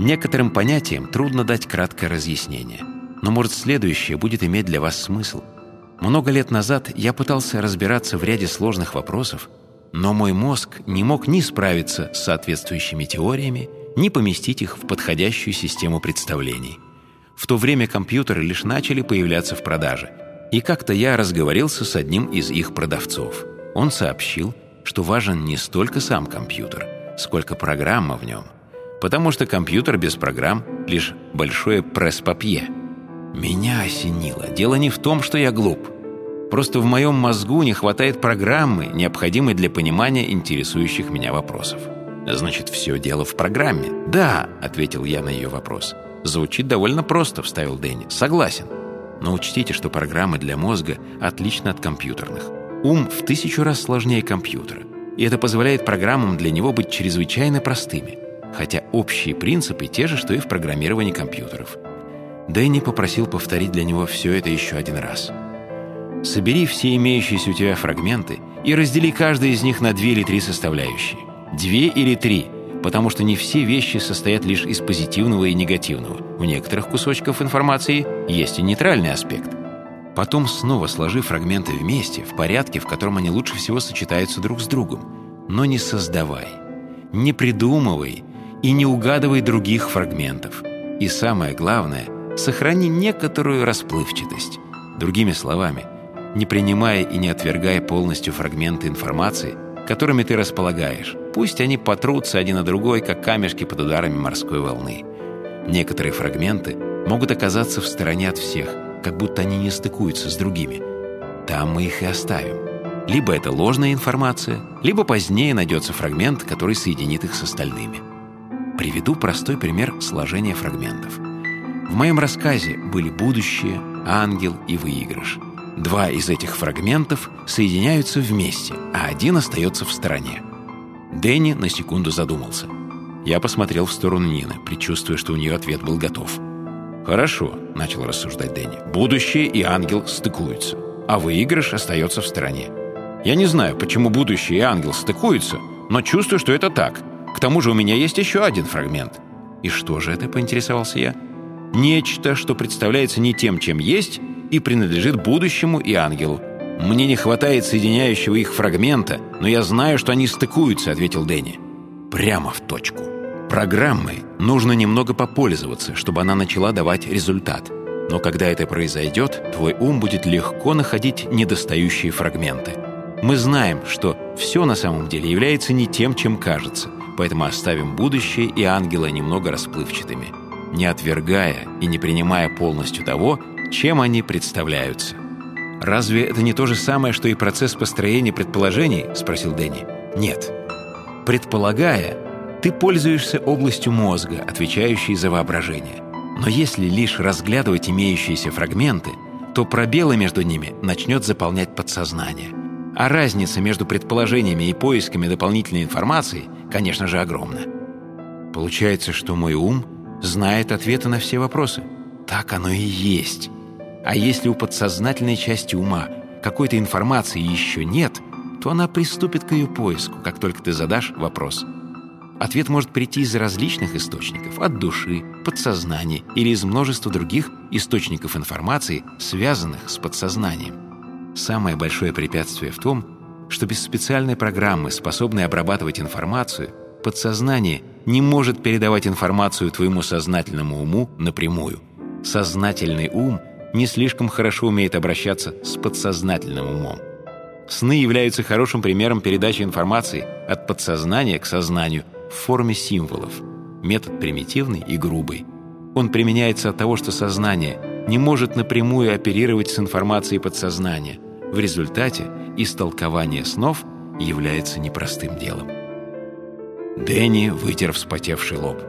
Некоторым понятиям трудно дать краткое разъяснение, но, может, следующее будет иметь для вас смысл. Много лет назад я пытался разбираться в ряде сложных вопросов, но мой мозг не мог ни справиться с соответствующими теориями, ни поместить их в подходящую систему представлений. В то время компьютеры лишь начали появляться в продаже, и как-то я разговорился с одним из их продавцов. Он сообщил, что важен не столько сам компьютер, сколько программа в нем. Потому что компьютер без программ — лишь большое пресс-папье. Меня осенило. Дело не в том, что я глуп. Просто в моем мозгу не хватает программы, необходимой для понимания интересующих меня вопросов. «Значит, все дело в программе?» «Да», — ответил я на ее вопрос. «Звучит довольно просто», — вставил Дэнни. «Согласен. Но учтите, что программы для мозга отличны от компьютерных. Ум в тысячу раз сложнее компьютера, и это позволяет программам для него быть чрезвычайно простыми, хотя общие принципы те же, что и в программировании компьютеров. Дэнни попросил повторить для него все это еще один раз. Собери все имеющиеся у тебя фрагменты и раздели каждый из них на две или три составляющие. Две или три, потому что не все вещи состоят лишь из позитивного и негативного. У некоторых кусочков информации есть и нейтральный аспект. Потом снова сложи фрагменты вместе, в порядке, в котором они лучше всего сочетаются друг с другом. Но не создавай, не придумывай и не угадывай других фрагментов. И самое главное, сохрани некоторую расплывчатость. Другими словами, не принимая и не отвергая полностью фрагменты информации, которыми ты располагаешь. Пусть они потрутся один на другой, как камешки под ударами морской волны. Некоторые фрагменты могут оказаться в стороне от всех – как будто они не стыкуются с другими. Там мы их и оставим. Либо это ложная информация, либо позднее найдется фрагмент, который соединит их с остальными. Приведу простой пример сложения фрагментов. В моем рассказе были будущее, ангел и выигрыш. Два из этих фрагментов соединяются вместе, а один остается в стороне. Дэнни на секунду задумался. Я посмотрел в сторону Нины, предчувствуя, что у нее ответ был готов. «Хорошо», — начал рассуждать Дэнни. «Будущее и ангел стыкуются, а выигрыш остается в стороне. Я не знаю, почему будущее и ангел стыкуются, но чувствую, что это так. К тому же у меня есть еще один фрагмент». «И что же это?» — поинтересовался я. «Нечто, что представляется не тем, чем есть, и принадлежит будущему и ангелу. Мне не хватает соединяющего их фрагмента, но я знаю, что они стыкуются», — ответил Дэнни. «Прямо в точку». Программой нужно немного попользоваться, чтобы она начала давать результат. Но когда это произойдет, твой ум будет легко находить недостающие фрагменты. Мы знаем, что все на самом деле является не тем, чем кажется, поэтому оставим будущее и ангела немного расплывчатыми, не отвергая и не принимая полностью того, чем они представляются. «Разве это не то же самое, что и процесс построения предположений?» – спросил Дэнни. «Нет. Предполагая, ты пользуешься областью мозга, отвечающей за воображение. Но если лишь разглядывать имеющиеся фрагменты, то пробелы между ними начнет заполнять подсознание. А разница между предположениями и поисками дополнительной информации, конечно же, огромна. Получается, что мой ум знает ответы на все вопросы. Так оно и есть. А если у подсознательной части ума какой-то информации еще нет, то она приступит к ее поиску, как только ты задашь вопрос – Ответ может прийти из различных источников, от души, подсознания или из множества других источников информации, связанных с подсознанием. Самое большое препятствие в том, что без специальной программы, способной обрабатывать информацию, подсознание не может передавать информацию твоему сознательному уму напрямую. Сознательный ум не слишком хорошо умеет обращаться с подсознательным умом. Сны являются хорошим примером передачи информации от подсознания к сознанию – в форме символов. Метод примитивный и грубый. Он применяется от того, что сознание не может напрямую оперировать с информацией подсознания. В результате истолкование снов является непростым делом. Дэнни вытер вспотевший лоб.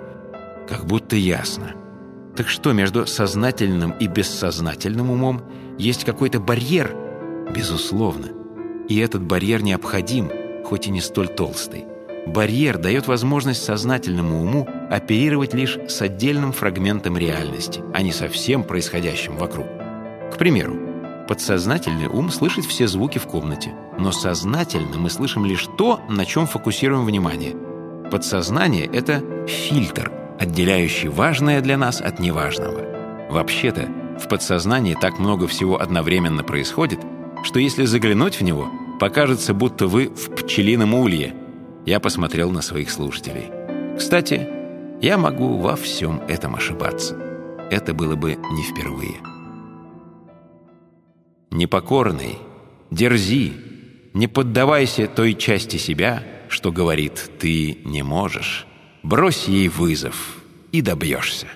Как будто ясно. Так что, между сознательным и бессознательным умом есть какой-то барьер? Безусловно. И этот барьер необходим, хоть и не столь толстый. Барьер дает возможность сознательному уму оперировать лишь с отдельным фрагментом реальности, а не со всем происходящим вокруг. К примеру, подсознательный ум слышит все звуки в комнате, но сознательно мы слышим лишь то, на чем фокусируем внимание. Подсознание — это фильтр, отделяющий важное для нас от неважного. Вообще-то, в подсознании так много всего одновременно происходит, что если заглянуть в него, покажется, будто вы в пчелином улье. Я посмотрел на своих слушателей. Кстати, я могу во всем этом ошибаться. Это было бы не впервые. Непокорный, дерзи, не поддавайся той части себя, что говорит «ты не можешь». Брось ей вызов и добьешься.